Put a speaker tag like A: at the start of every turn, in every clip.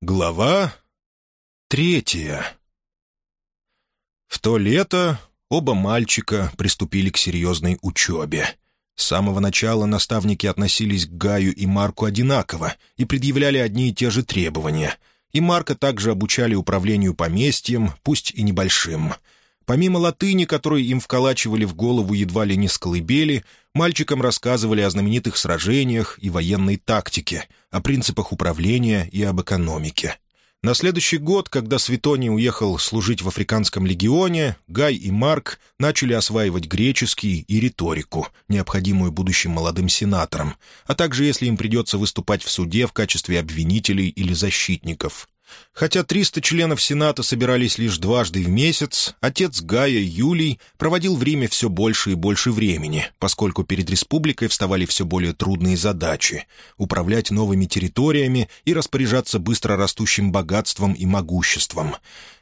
A: Глава третья В то лето оба мальчика приступили к серьезной учебе. С самого начала наставники относились к Гаю и Марку одинаково и предъявляли одни и те же требования. И Марка также обучали управлению поместьем, пусть и небольшим — Помимо латыни, которую им вколачивали в голову едва ли не с колыбели, мальчикам рассказывали о знаменитых сражениях и военной тактике, о принципах управления и об экономике. На следующий год, когда Светоний уехал служить в Африканском легионе, Гай и Марк начали осваивать греческий и риторику, необходимую будущим молодым сенаторам, а также если им придется выступать в суде в качестве обвинителей или защитников. Хотя 300 членов Сената собирались лишь дважды в месяц, отец Гая Юлий проводил в Риме все больше и больше времени, поскольку перед республикой вставали все более трудные задачи — управлять новыми территориями и распоряжаться быстро растущим богатством и могуществом.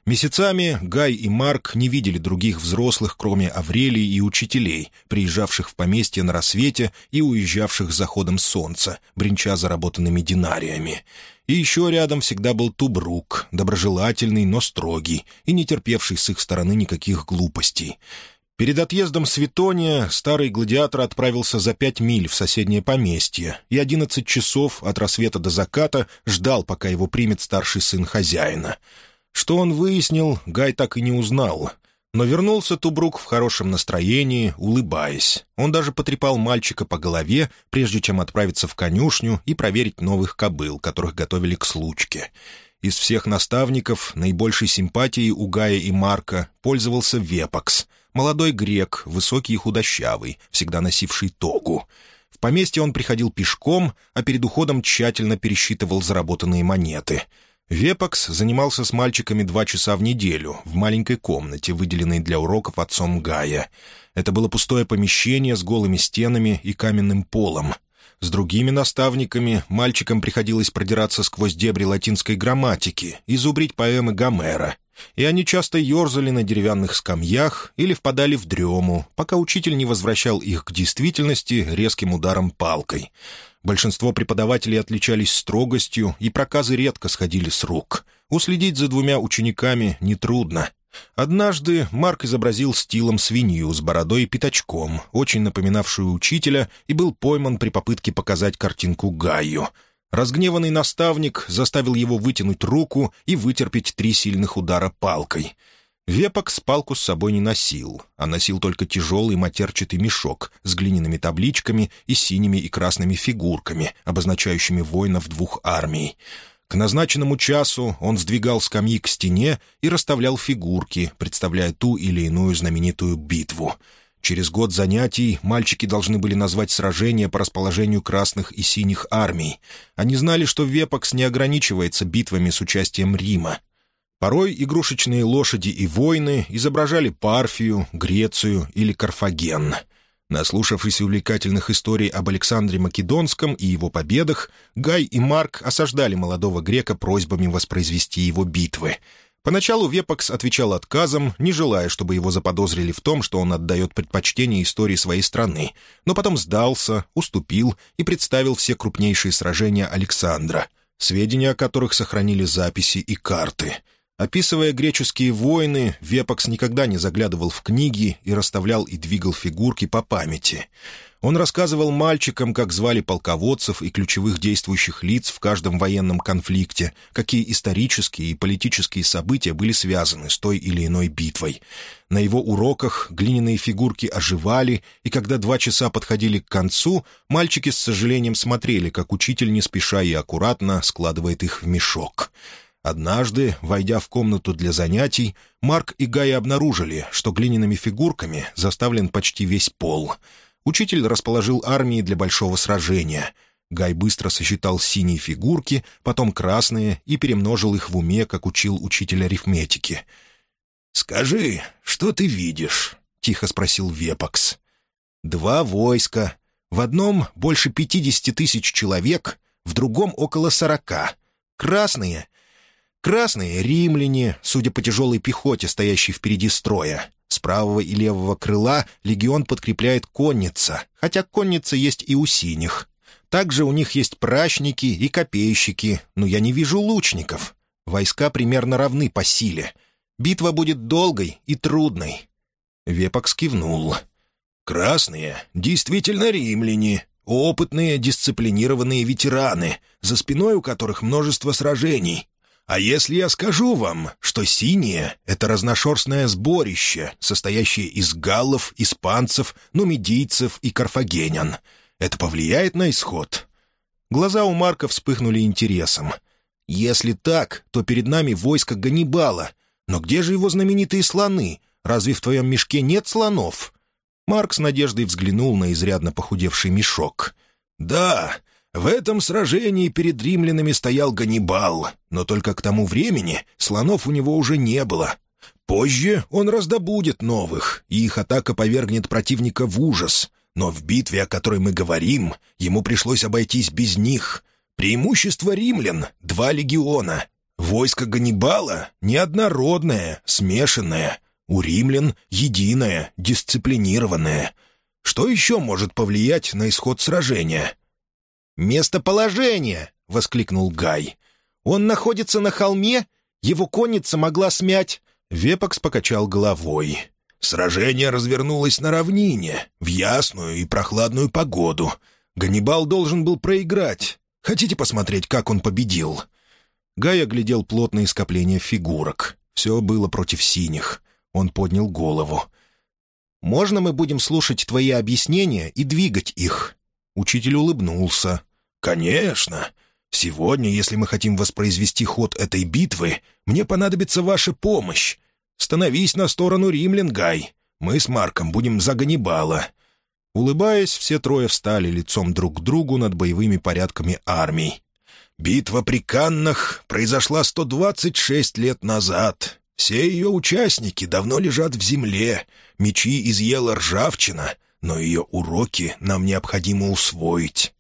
A: Месяцами Гай и Марк не видели других взрослых, кроме Аврелии и учителей, приезжавших в поместье на рассвете и уезжавших с заходом солнца, бренча заработанными динариями. И еще рядом всегда был Тубрук, доброжелательный, но строгий, и не терпевший с их стороны никаких глупостей. Перед отъездом Светония старый гладиатор отправился за пять миль в соседнее поместье и одиннадцать часов от рассвета до заката ждал, пока его примет старший сын хозяина. Что он выяснил, Гай так и не узнал — но вернулся Тубрук в хорошем настроении, улыбаясь. Он даже потрепал мальчика по голове, прежде чем отправиться в конюшню и проверить новых кобыл, которых готовили к случке. Из всех наставников наибольшей симпатией у Гая и Марка пользовался Вепакс, молодой грек, высокий и худощавый, всегда носивший тогу. В поместье он приходил пешком, а перед уходом тщательно пересчитывал заработанные монеты — Вепакс занимался с мальчиками два часа в неделю в маленькой комнате, выделенной для уроков отцом Гая. Это было пустое помещение с голыми стенами и каменным полом. С другими наставниками мальчикам приходилось продираться сквозь дебри латинской грамматики и зубрить поэмы Гомера. И они часто ерзали на деревянных скамьях или впадали в дрему, пока учитель не возвращал их к действительности резким ударом палкой — Большинство преподавателей отличались строгостью, и проказы редко сходили с рук. Уследить за двумя учениками нетрудно. Однажды Марк изобразил стилом свинью с бородой и пятачком, очень напоминавшую учителя, и был пойман при попытке показать картинку Гаю. Разгневанный наставник заставил его вытянуть руку и вытерпеть три сильных удара палкой — Вепок с палку с собой не носил, а носил только тяжелый матерчатый мешок с глиняными табличками и синими и красными фигурками, обозначающими воинов двух армий. К назначенному часу он сдвигал скамьи к стене и расставлял фигурки, представляя ту или иную знаменитую битву. Через год занятий мальчики должны были назвать сражения по расположению красных и синих армий. Они знали, что Вепокс не ограничивается битвами с участием Рима. Порой игрушечные лошади и воины изображали Парфию, Грецию или Карфаген. Наслушавшись увлекательных историй об Александре Македонском и его победах, Гай и Марк осаждали молодого грека просьбами воспроизвести его битвы. Поначалу Вепакс отвечал отказом, не желая, чтобы его заподозрили в том, что он отдает предпочтение истории своей страны, но потом сдался, уступил и представил все крупнейшие сражения Александра, сведения о которых сохранили записи и карты — Описывая греческие войны, Вепакс никогда не заглядывал в книги и расставлял и двигал фигурки по памяти. Он рассказывал мальчикам, как звали полководцев и ключевых действующих лиц в каждом военном конфликте, какие исторические и политические события были связаны с той или иной битвой. На его уроках глиняные фигурки оживали, и когда два часа подходили к концу, мальчики с сожалением смотрели, как учитель не спеша и аккуратно складывает их в мешок — Однажды, войдя в комнату для занятий, Марк и Гай обнаружили, что глиняными фигурками заставлен почти весь пол. Учитель расположил армии для большого сражения. Гай быстро сосчитал синие фигурки, потом красные и перемножил их в уме, как учил учитель арифметики. «Скажи, что ты видишь?» — тихо спросил Вепакс. «Два войска. В одном больше пятидесяти тысяч человек, в другом около сорока. Красные Красные — римляне, судя по тяжелой пехоте, стоящей впереди строя. С правого и левого крыла легион подкрепляет конница, хотя конница есть и у синих. Также у них есть прачники и копейщики, но я не вижу лучников. Войска примерно равны по силе. Битва будет долгой и трудной». Вепок скивнул. «Красные действительно римляне, опытные, дисциплинированные ветераны, за спиной у которых множество сражений. А если я скажу вам, что синие — это разношерстное сборище, состоящее из галлов, испанцев, нумидийцев и карфагенян, это повлияет на исход?» Глаза у Марка вспыхнули интересом. «Если так, то перед нами войско Ганнибала. Но где же его знаменитые слоны? Разве в твоем мешке нет слонов?» Марк с надеждой взглянул на изрядно похудевший мешок. «Да, в этом сражении перед римлянами стоял Ганнибал, но только к тому времени слонов у него уже не было. Позже он раздобудет новых, и их атака повергнет противника в ужас. Но в битве, о которой мы говорим, ему пришлось обойтись без них. Преимущество римлян — два легиона. Войско Ганнибала — неоднородное, смешанное. У римлян — единое, дисциплинированное. Что еще может повлиять на исход сражения? «Местоположение!» — воскликнул Гай. «Он находится на холме? Его конница могла смять...» Вепакс покачал головой. Сражение развернулось на равнине, в ясную и прохладную погоду. Ганнибал должен был проиграть. Хотите посмотреть, как он победил?» Гай оглядел плотные скопления фигурок. Все было против синих. Он поднял голову. «Можно мы будем слушать твои объяснения и двигать их?» Учитель улыбнулся. «Конечно. Сегодня, если мы хотим воспроизвести ход этой битвы, мне понадобится ваша помощь. Становись на сторону римлян, Гай. Мы с Марком будем за Ганнибала». Улыбаясь, все трое встали лицом друг к другу над боевыми порядками армий. «Битва при Каннах произошла 126 лет назад. Все ее участники давно лежат в земле, мечи изъела ржавчина, но ее уроки нам необходимо усвоить».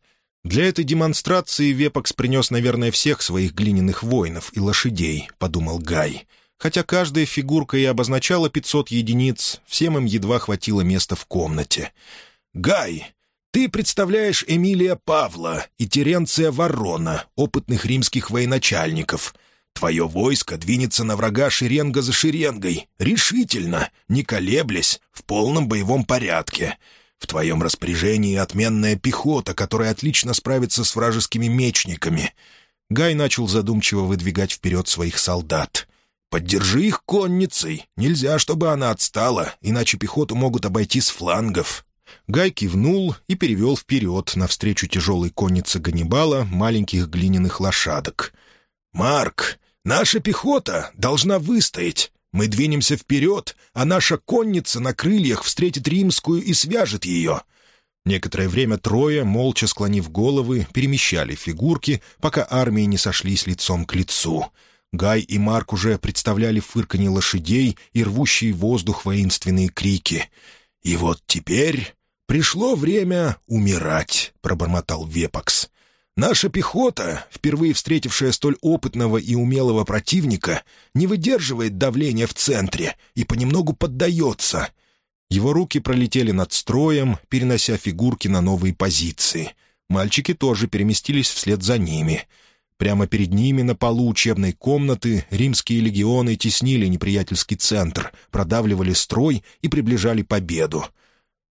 A: «Для этой демонстрации Вепакс принес, наверное, всех своих глиняных воинов и лошадей», — подумал Гай. Хотя каждая фигурка и обозначала 500 единиц, всем им едва хватило места в комнате. «Гай, ты представляешь Эмилия Павла и Теренция Ворона, опытных римских военачальников. Твое войско двинется на врага шеренга за шеренгой, решительно, не колеблясь, в полном боевом порядке». В твоем распоряжении отменная пехота, которая отлично справится с вражескими мечниками». Гай начал задумчиво выдвигать вперед своих солдат. Поддержи их конницей. Нельзя, чтобы она отстала, иначе пехоту могут обойти с флангов». Гай кивнул и перевел вперед, навстречу тяжелой коннице Ганнибала, маленьких глиняных лошадок. «Марк, наша пехота должна выстоять. Мы двинемся вперед, а наша конница на крыльях встретит римскую и свяжет ее». Некоторое время трое, молча склонив головы, перемещали фигурки, пока армии не сошлись лицом к лицу — Гай и Марк уже представляли фырканье лошадей и рвущие воздух воинственные крики. «И вот теперь пришло время умирать», — пробормотал Вепакс. «Наша пехота, впервые встретившая столь опытного и умелого противника, не выдерживает давления в центре и понемногу поддается». Его руки пролетели над строем, перенося фигурки на новые позиции. Мальчики тоже переместились вслед за ними — Прямо перед ними на полу учебной комнаты римские легионы теснили неприятельский центр, продавливали строй и приближали победу.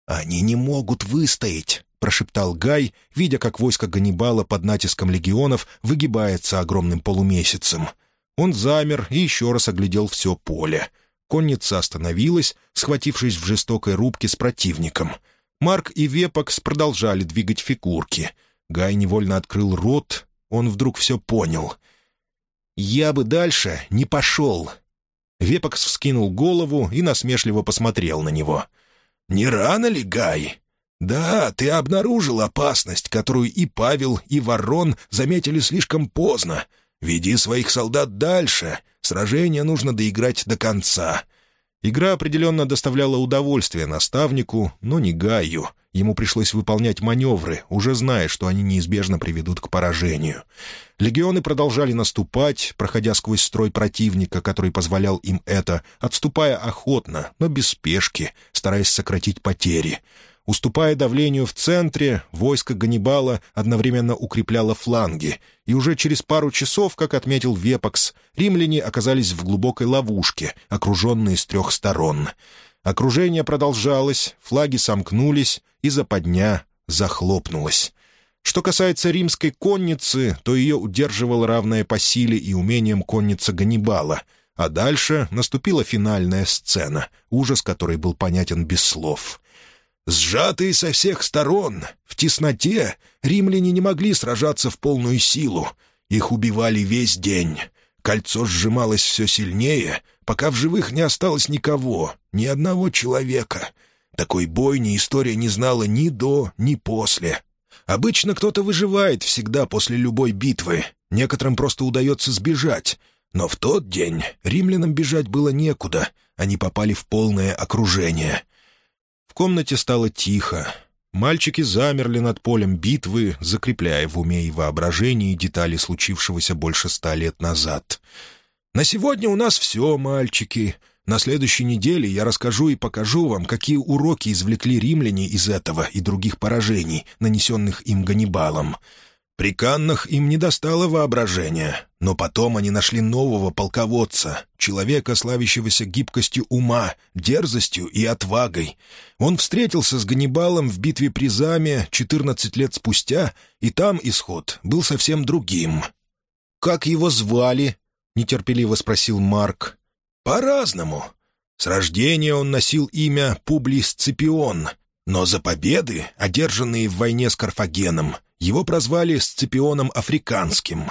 A: «Они не могут выстоять», — прошептал Гай, видя, как войско Ганнибала под натиском легионов выгибается огромным полумесяцем. Он замер и еще раз оглядел все поле. Конница остановилась, схватившись в жестокой рубке с противником. Марк и Вепакс продолжали двигать фигурки. Гай невольно открыл рот, он вдруг все понял. «Я бы дальше не пошел». Вепакс вскинул голову и насмешливо посмотрел на него. «Не рано ли, Гай? Да, ты обнаружил опасность, которую и Павел, и Ворон заметили слишком поздно. Веди своих солдат дальше. Сражение нужно доиграть до конца». Игра определенно доставляла удовольствие наставнику, но не Гаю. Ему пришлось выполнять маневры, уже зная, что они неизбежно приведут к поражению. Легионы продолжали наступать, проходя сквозь строй противника, который позволял им это, отступая охотно, но без спешки, стараясь сократить потери. Уступая давлению в центре, войско Ганнибала одновременно укрепляло фланги, и уже через пару часов, как отметил Вепакс, римляне оказались в глубокой ловушке, окруженные с трех сторон. Окружение продолжалось, флаги сомкнулись, и западня захлопнулась. Что касается римской конницы, то ее удерживала равная по силе и умениям конница Ганнибала, а дальше наступила финальная сцена, ужас которой был понятен без слов — Сжатые со всех сторон, в тесноте, римляне не могли сражаться в полную силу. Их убивали весь день. Кольцо сжималось все сильнее, пока в живых не осталось никого, ни одного человека. Такой бойни история не знала ни до, ни после. Обычно кто-то выживает всегда после любой битвы, некоторым просто удается сбежать. Но в тот день римлянам бежать было некуда, они попали в полное окружение. В комнате стало тихо. Мальчики замерли над полем битвы, закрепляя в уме и воображении детали случившегося больше ста лет назад. «На сегодня у нас все, мальчики. На следующей неделе я расскажу и покажу вам, какие уроки извлекли римляне из этого и других поражений, нанесенных им Ганнибалом. При Каннах им не достало воображения, но потом они нашли нового полководца, человека, славящегося гибкостью ума, дерзостью и отвагой. Он встретился с Ганнибалом в битве при Заме 14 лет спустя, и там исход был совсем другим. «Как его звали?» — нетерпеливо спросил Марк. «По-разному. С рождения он носил имя Публий Сципион, но за победы, одержанные в войне с Карфагеном, его прозвали Сципионом Африканским.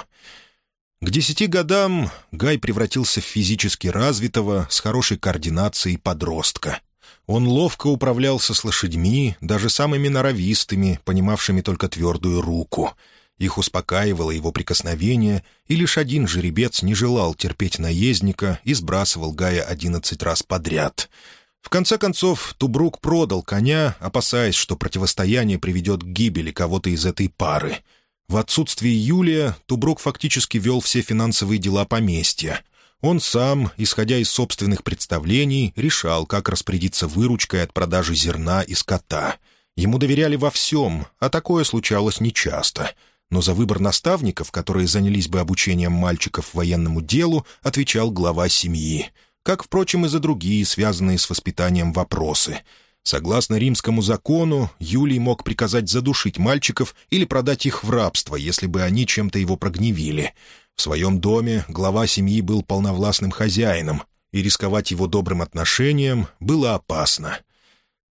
A: К десяти годам Гай превратился в физически развитого, с хорошей координацией подростка. Он ловко управлялся с лошадьми, даже самыми норовистыми, понимавшими только твердую руку. Их успокаивало его прикосновение, и лишь один жеребец не желал терпеть наездника и сбрасывал Гая одиннадцать раз подряд — в конце концов, Тубрук продал коня, опасаясь, что противостояние приведет к гибели кого-то из этой пары. В отсутствие Юлия Тубрук фактически вел все финансовые дела поместья. Он сам, исходя из собственных представлений, решал, как распорядиться выручкой от продажи зерна и скота. Ему доверяли во всем, а такое случалось нечасто. Но за выбор наставников, которые занялись бы обучением мальчиков военному делу, отвечал глава семьи — как, впрочем, и за другие, связанные с воспитанием вопросы. Согласно римскому закону, Юлий мог приказать задушить мальчиков или продать их в рабство, если бы они чем-то его прогневили. В своем доме глава семьи был полновластным хозяином, и рисковать его добрым отношением было опасно.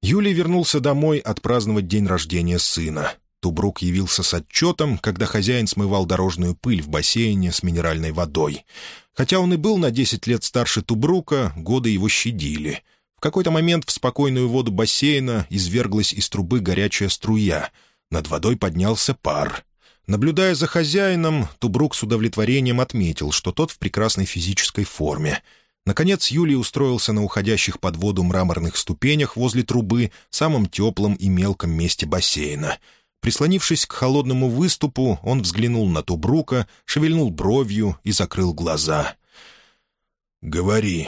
A: Юлий вернулся домой отпраздновать день рождения сына. Тубрук явился с отчетом, когда хозяин смывал дорожную пыль в бассейне с минеральной водой. Хотя он и был на десять лет старше Тубрука, годы его щадили. В какой-то момент в спокойную воду бассейна изверглась из трубы горячая струя. Над водой поднялся пар. Наблюдая за хозяином, Тубрук с удовлетворением отметил, что тот в прекрасной физической форме. Наконец Юлий устроился на уходящих под воду мраморных ступенях возле трубы, самом теплом и мелком месте бассейна — Прислонившись к холодному выступу, он взглянул на Тубрука, шевельнул бровью и закрыл глаза. «Говори».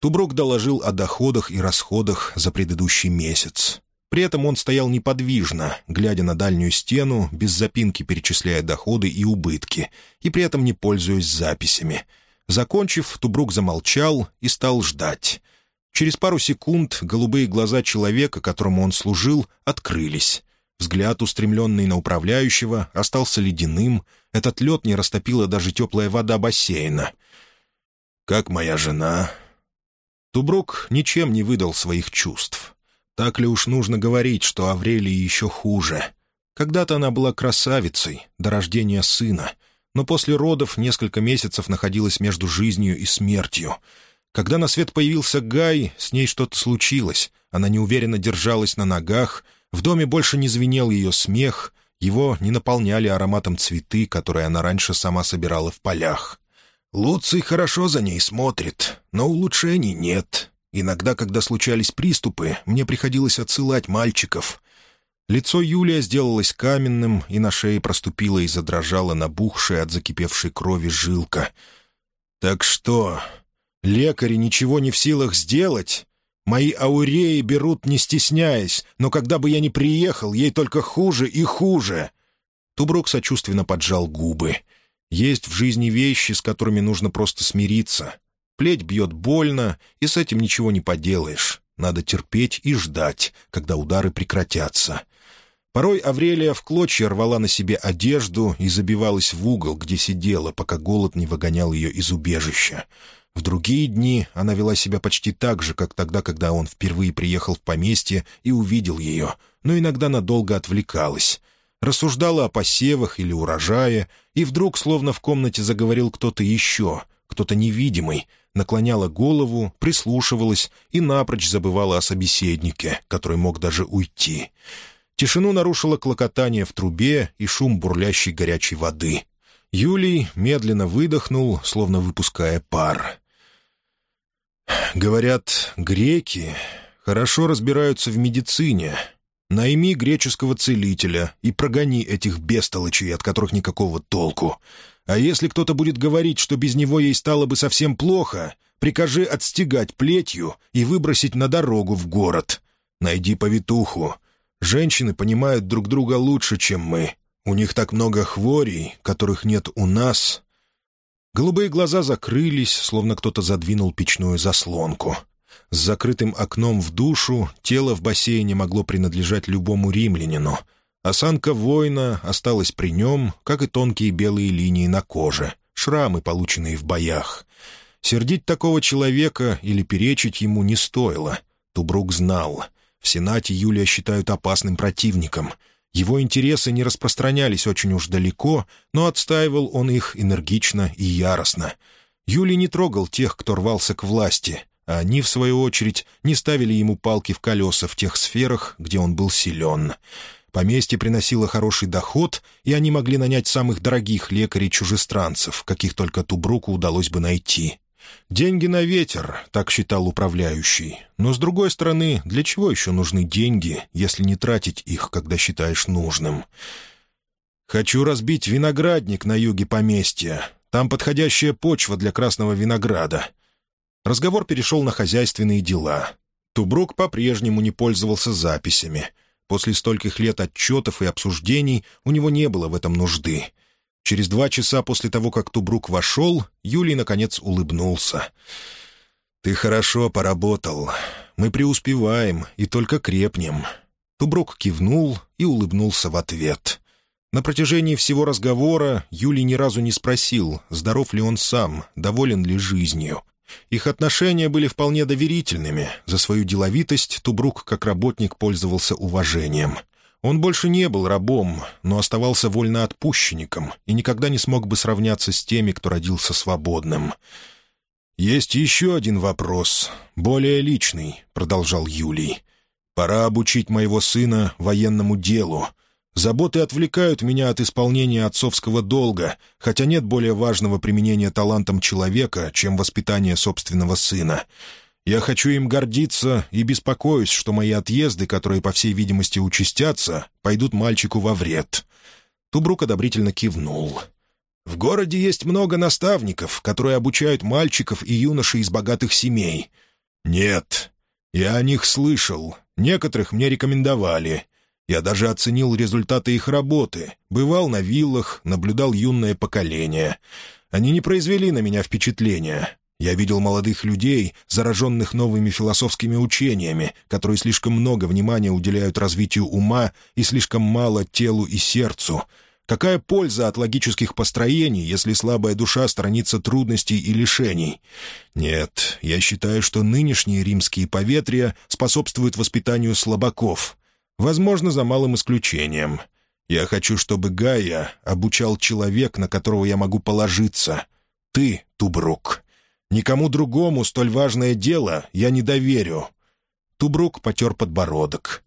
A: Тубрук доложил о доходах и расходах за предыдущий месяц. При этом он стоял неподвижно, глядя на дальнюю стену, без запинки перечисляя доходы и убытки, и при этом не пользуясь записями. Закончив, Тубрук замолчал и стал ждать. Через пару секунд голубые глаза человека, которому он служил, открылись. Взгляд, устремленный на управляющего, остался ледяным. Этот лед не растопила даже теплая вода бассейна. «Как моя жена?» Тубрук ничем не выдал своих чувств. Так ли уж нужно говорить, что Аврелии еще хуже? Когда-то она была красавицей, до рождения сына, но после родов несколько месяцев находилась между жизнью и смертью. Когда на свет появился Гай, с ней что-то случилось. Она неуверенно держалась на ногах — в доме больше не звенел ее смех, его не наполняли ароматом цветы, которые она раньше сама собирала в полях. Луций хорошо за ней смотрит, но улучшений нет. Иногда, когда случались приступы, мне приходилось отсылать мальчиков. Лицо Юлия сделалось каменным, и на шее проступила и задрожала набухшая от закипевшей крови жилка. «Так что, лекари ничего не в силах сделать?» Мои ауреи берут, не стесняясь, но когда бы я ни приехал, ей только хуже и хуже». Тубрук сочувственно поджал губы. «Есть в жизни вещи, с которыми нужно просто смириться. Плеть бьет больно, и с этим ничего не поделаешь. Надо терпеть и ждать, когда удары прекратятся. Порой Аврелия в клочья рвала на себе одежду и забивалась в угол, где сидела, пока голод не выгонял ее из убежища. В другие дни она вела себя почти так же, как тогда, когда он впервые приехал в поместье и увидел ее, но иногда надолго отвлекалась. Рассуждала о посевах или урожае, и вдруг, словно в комнате заговорил кто-то еще, кто-то невидимый, наклоняла голову, прислушивалась и напрочь забывала о собеседнике, который мог даже уйти. Тишину нарушило клокотание в трубе и шум бурлящей горячей воды. Юлий медленно выдохнул, словно выпуская пар. «Говорят, греки хорошо разбираются в медицине. Найми греческого целителя и прогони этих бестолочей, от которых никакого толку. А если кто-то будет говорить, что без него ей стало бы совсем плохо, прикажи отстегать плетью и выбросить на дорогу в город. Найди повитуху, Женщины понимают друг друга лучше, чем мы. У них так много хворей, которых нет у нас». Голубые глаза закрылись, словно кто-то задвинул печную заслонку. С закрытым окном в душу тело в бассейне могло принадлежать любому римлянину. Осанка воина осталась при нем, как и тонкие белые линии на коже, шрамы, полученные в боях. Сердить такого человека или перечить ему не стоило. Тубрук знал — в Сенате Юлия считают опасным противником. Его интересы не распространялись очень уж далеко, но отстаивал он их энергично и яростно. Юлий не трогал тех, кто рвался к власти, а они, в свою очередь, не ставили ему палки в колеса в тех сферах, где он был силен. Поместье приносило хороший доход, и они могли нанять самых дорогих лекарей-чужестранцев, каких только Тубруку удалось бы найти. Деньги на ветер, так считал управляющий. Но, с другой стороны, для чего еще нужны деньги, если не тратить их, когда считаешь нужным? «Хочу разбить виноградник на юге поместья. Там подходящая почва для красного винограда». Разговор перешел на хозяйственные дела. Тубрук по-прежнему не пользовался записями. После стольких лет отчетов и обсуждений у него не было в этом нужды — Через два часа после того, как Тубрук вошел, Юлий, наконец, улыбнулся. «Ты хорошо поработал. Мы преуспеваем и только крепнем». Тубрук кивнул и улыбнулся в ответ. На протяжении всего разговора Юлий ни разу не спросил, здоров ли он сам, доволен ли жизнью. Их отношения были вполне доверительными. За свою деловитость Тубрук, как работник, пользовался уважением — он больше не был рабом, но оставался вольноотпущенником и никогда не смог бы сравняться с теми, кто родился свободным. «Есть еще один вопрос, более личный», — продолжал Юлий. «Пора обучить моего сына военному делу. Заботы отвлекают меня от исполнения отцовского долга, хотя нет более важного применения талантом человека, чем воспитание собственного сына. Я хочу им гордиться и беспокоюсь, что мои отъезды, которые, по всей видимости, участятся, пойдут мальчику во вред». Тубрук одобрительно кивнул. «В городе есть много наставников, которые обучают мальчиков и юношей из богатых семей». «Нет, я о них слышал. Некоторых мне рекомендовали. Я даже оценил результаты их работы. Бывал на виллах, наблюдал юное поколение. Они не произвели на меня впечатления. Я видел молодых людей, зараженных новыми философскими учениями, которые слишком много внимания уделяют развитию ума и слишком мало телу и сердцу. Какая польза от логических построений, если слабая душа сторонится трудностей и лишений? Нет, я считаю, что нынешние римские поветрия способствуют воспитанию слабаков. Возможно, за малым исключением. Я хочу, чтобы Гая обучал человек, на которого я могу положиться. Ты, Тубрук. Никому другому столь важное дело я не доверю». Тубрук потер подбородок.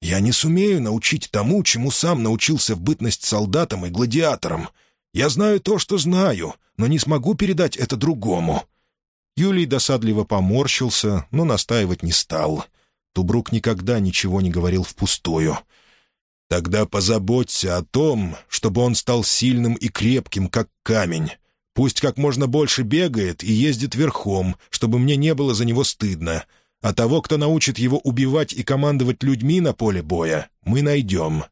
A: «Я не сумею научить тому, чему сам научился в бытность солдатом и гладиатором. Я знаю то, что знаю, но не смогу передать это другому». Юлий досадливо поморщился, но настаивать не стал. Тубрук никогда ничего не говорил впустую. «Тогда позаботься о том, чтобы он стал сильным и крепким, как камень. Пусть как можно больше бегает и ездит верхом, чтобы мне не было за него стыдно. а того, кто научит его убивать и командовать людьми на поле боя, мы найдем.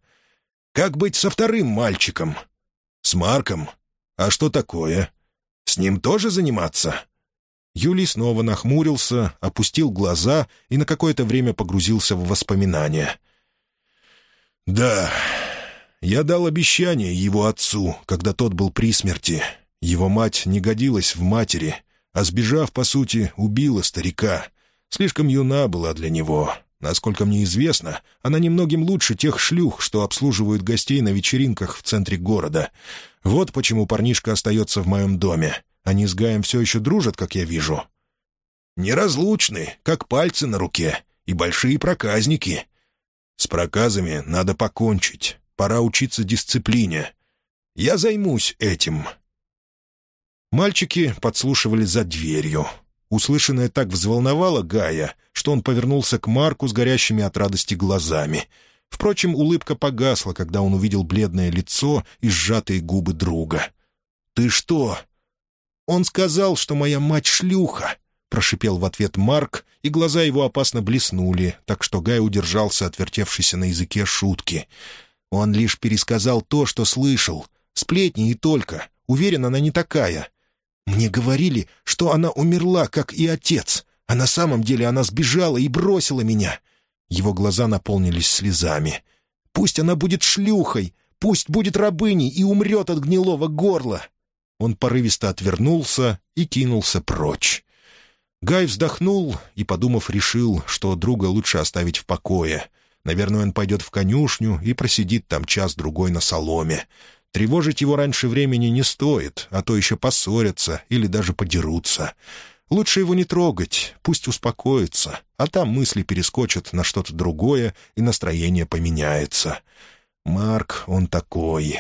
A: Как быть со вторым мальчиком? С Марком? А что такое? С ним тоже заниматься?» Юлий снова нахмурился, опустил глаза и на какое-то время погрузился в воспоминания. «Да, я дал обещание его отцу, когда тот был при смерти. Его мать не годилась в матери, а, сбежав, по сути, убила старика. Слишком юна была для него. Насколько мне известно, она немногим лучше тех шлюх, что обслуживают гостей на вечеринках в центре города. Вот почему парнишка остается в моем доме. Они с Гаем все еще дружат, как я вижу. Неразлучны, как пальцы на руке, и большие проказники. С проказами надо покончить. Пора учиться дисциплине. Я займусь этим». Мальчики подслушивали за дверью. Услышанное так взволновало Гая, что он повернулся к Марку с горящими от радости глазами. Впрочем, улыбка погасла, когда он увидел бледное лицо и сжатые губы друга. «Ты что, «Он сказал, что моя мать шлюха», — прошипел в ответ Марк, и глаза его опасно блеснули, так что Гай удержался от вертевшейся на языке шутки. Он лишь пересказал то, что слышал. Сплетни и только. Уверен, она не такая. Мне говорили, что она умерла, как и отец, а на самом деле она сбежала и бросила меня. Его глаза наполнились слезами. «Пусть она будет шлюхой, пусть будет рабыней и умрет от гнилого горла. Он порывисто отвернулся и кинулся прочь. Гай вздохнул и, подумав, решил, что друга лучше оставить в покое. Наверное, он пойдет в конюшню и просидит там час-другой на соломе. Тревожить его раньше времени не стоит, а то еще поссорятся или даже подерутся. Лучше его не трогать, пусть успокоится, а там мысли перескочат на что-то другое, и настроение поменяется. Марк, он такой.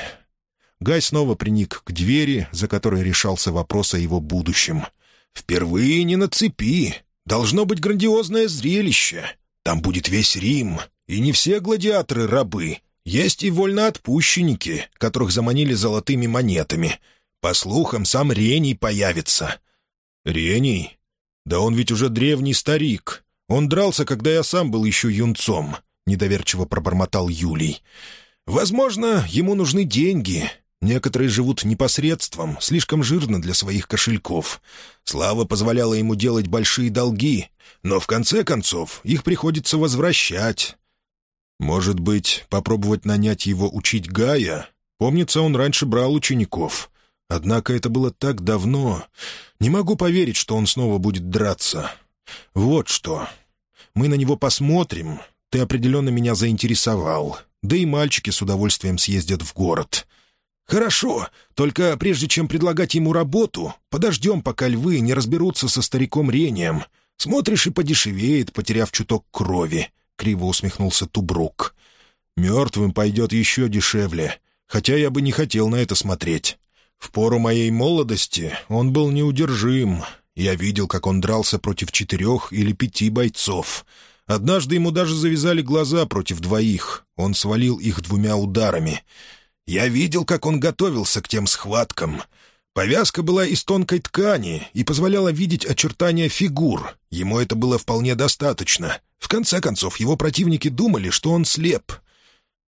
A: Гай снова приник к двери, за которой решался вопрос о его будущем. «Впервые не на цепи. Должно быть грандиозное зрелище. Там будет весь Рим, и не все гладиаторы рабы. Есть и вольноотпущенники, которых заманили золотыми монетами. По слухам, сам Рений появится». «Рений? Да он ведь уже древний старик. Он дрался, когда я сам был еще юнцом», — недоверчиво пробормотал Юлий. «Возможно, ему нужны деньги. Некоторые живут непосредством, слишком жирно для своих кошельков. Слава позволяла ему делать большие долги, но в конце концов их приходится возвращать. Может быть, попробовать нанять его учить Гая? Помнится, он раньше брал учеников. Однако это было так давно. Не могу поверить, что он снова будет драться. Вот что. Мы на него посмотрим. Ты определенно меня заинтересовал. Да и мальчики с удовольствием съездят в город. «Хорошо, только прежде чем предлагать ему работу, подождем, пока львы не разберутся со стариком Рением. Смотришь и подешевеет, потеряв чуток крови», — криво усмехнулся Тубрук. «Мертвым пойдет еще дешевле, хотя я бы не хотел на это смотреть. В пору моей молодости он был неудержим. Я видел, как он дрался против четырех или пяти бойцов. Однажды ему даже завязали глаза против двоих. Он свалил их двумя ударами». Я видел, как он готовился к тем схваткам. Повязка была из тонкой ткани и позволяла видеть очертания фигур. Ему это было вполне достаточно. В конце концов, его противники думали, что он слеп.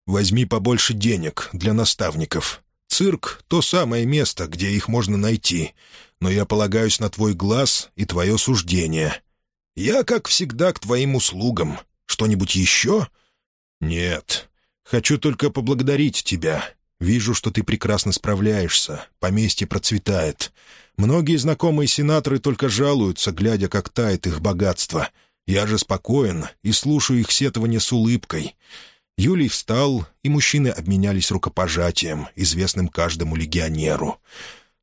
A: «Возьми побольше денег для наставников. Цирк — то самое место, где их можно найти. Но я полагаюсь на твой глаз и твое суждение. Я, как всегда, к твоим услугам. Что-нибудь еще?» «Нет. Хочу только поблагодарить тебя. Вижу, что ты прекрасно справляешься. Поместье процветает. Многие знакомые сенаторы только жалуются, глядя, как тает их богатство. Я же спокоен и слушаю их сетование с улыбкой». Юлий встал, и мужчины обменялись рукопожатием, известным каждому легионеру.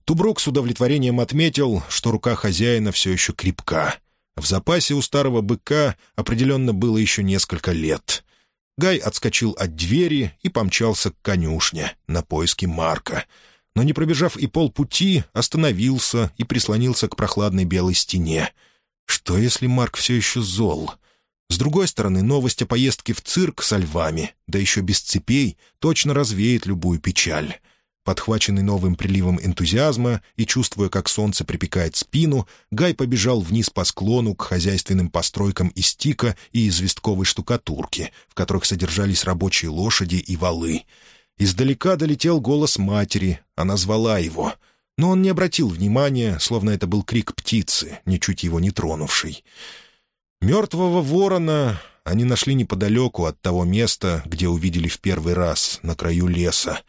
A: Тубрук с удовлетворением отметил, что рука хозяина все еще крепка. В запасе у старого быка определенно было еще несколько лет. Гай отскочил от двери и помчался к конюшне на поиски Марка. Но не пробежав и полпути, остановился и прислонился к прохладной белой стене. Что, если Марк все еще зол? С другой стороны, новость о поездке в цирк со львами, да еще без цепей, точно развеет любую печаль. Подхваченный новым приливом энтузиазма и чувствуя, как солнце припекает спину, Гай побежал вниз по склону к хозяйственным постройкам из тика и известковой штукатурки, в которых содержались рабочие лошади и валы. Издалека долетел голос матери, она звала его, но он не обратил внимания, словно это был крик птицы, ничуть его не тронувший. Мертвого ворона они нашли неподалеку от того места, где увидели в первый раз, на краю леса.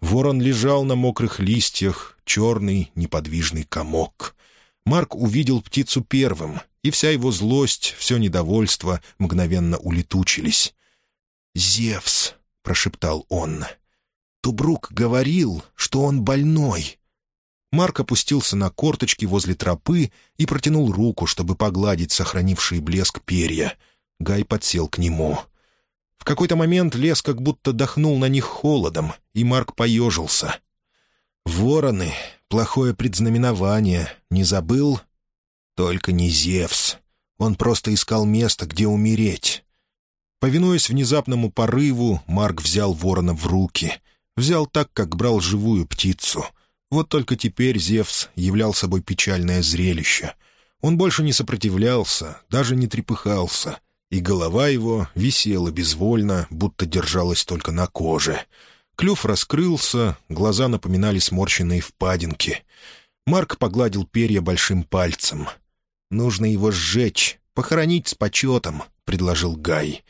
A: Ворон лежал на мокрых листьях, черный неподвижный комок. Марк увидел птицу первым, и вся его злость, все недовольство мгновенно улетучились. «Зевс», — прошептал он, — «Тубрук говорил, что он больной». Марк опустился на корточки возле тропы и протянул руку, чтобы погладить сохранивший блеск перья. Гай подсел к нему. В какой-то момент лес как будто дохнул на них холодом, и Марк поежился. «Вороны — плохое предзнаменование. Не забыл?» «Только не Зевс. Он просто искал место, где умереть». Повинуясь внезапному порыву, Марк взял ворона в руки. Взял так, как брал живую птицу. Вот только теперь Зевс являл собой печальное зрелище. Он больше не сопротивлялся, даже не трепыхался — и голова его висела безвольно, будто держалась только на коже. Клюв раскрылся, глаза напоминали сморщенные впадинки. Марк погладил перья большим пальцем. «Нужно его сжечь, похоронить с почетом», — предложил Гай.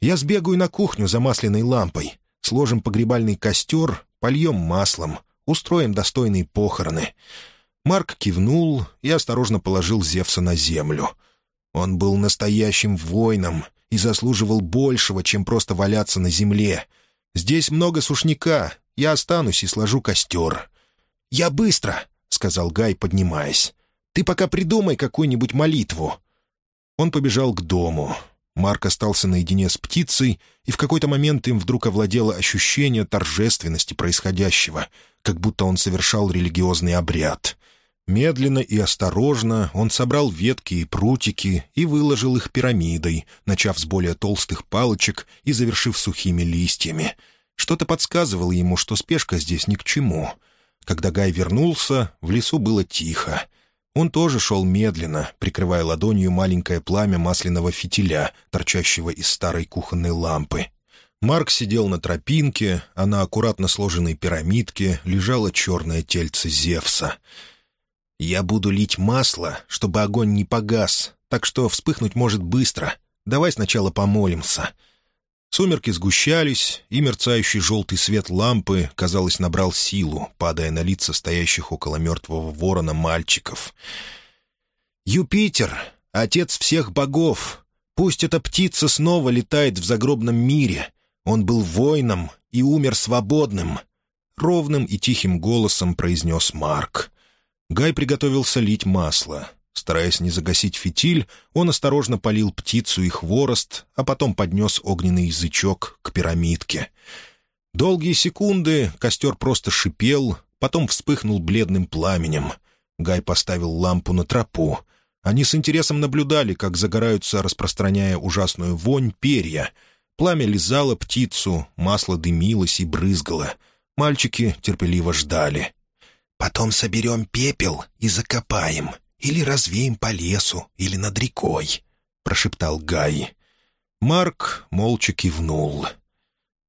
A: «Я сбегаю на кухню за масляной лампой, сложим погребальный костер, польем маслом, устроим достойные похороны». Марк кивнул и осторожно положил Зевса на землю — он был настоящим воином и заслуживал большего, чем просто валяться на земле. Здесь много сушняка, я останусь и сложу костер». «Я быстро», — сказал Гай, поднимаясь. «Ты пока придумай какую-нибудь молитву». Он побежал к дому. Марк остался наедине с птицей, и в какой-то момент им вдруг овладело ощущение торжественности происходящего, как будто он совершал религиозный обряд. Медленно и осторожно он собрал ветки и прутики и выложил их пирамидой, начав с более толстых палочек и завершив сухими листьями. Что-то подсказывало ему, что спешка здесь ни к чему. Когда Гай вернулся, в лесу было тихо. Он тоже шел медленно, прикрывая ладонью маленькое пламя масляного фитиля, торчащего из старой кухонной лампы. Марк сидел на тропинке, а на аккуратно сложенной пирамидке лежало черное тельце Зевса — «Я буду лить масло, чтобы огонь не погас, так что вспыхнуть может быстро. Давай сначала помолимся». Сумерки сгущались, и мерцающий желтый свет лампы, казалось, набрал силу, падая на лица стоящих около мертвого ворона мальчиков. «Юпитер, отец всех богов, пусть эта птица снова летает в загробном мире. Он был воином и умер свободным», — ровным и тихим голосом произнес Марк. Гай приготовился лить масло. Стараясь не загасить фитиль, он осторожно полил птицу и хворост, а потом поднес огненный язычок к пирамидке. Долгие секунды костер просто шипел, потом вспыхнул бледным пламенем. Гай поставил лампу на тропу. Они с интересом наблюдали, как загораются, распространяя ужасную вонь, перья. Пламя лизало птицу, масло дымилось и брызгало. Мальчики терпеливо ждали. Потом соберем пепел и закопаем, или развеем по лесу, или над рекой», — прошептал Гай. Марк молча кивнул.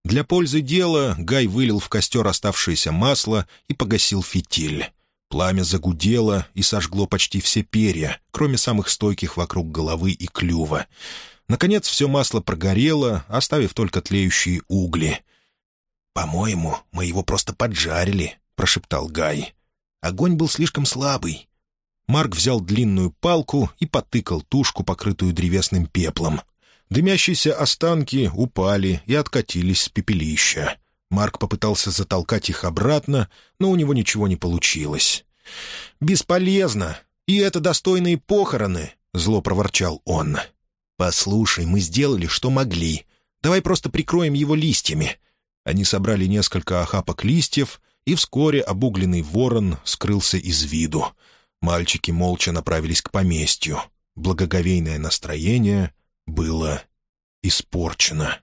A: Для пользы дела Гай вылил в костер оставшееся масло и погасил фитиль. Пламя загудело и сожгло почти все перья, кроме самых стойких вокруг головы и клюва. Наконец все масло прогорело, оставив только тлеющие угли. «По-моему, мы его просто поджарили», — прошептал Гай. Огонь был слишком слабый. Марк взял длинную палку и потыкал тушку, покрытую древесным пеплом. Дымящиеся останки упали и откатились с пепелища. Марк попытался затолкать их обратно, но у него ничего не получилось. «Бесполезно! И это достойные похороны!» — зло проворчал он. «Послушай, мы сделали, что могли. Давай просто прикроем его листьями». Они собрали несколько охапок листьев и вскоре обугленный ворон скрылся из виду. Мальчики молча направились к поместью. Благоговейное настроение было испорчено.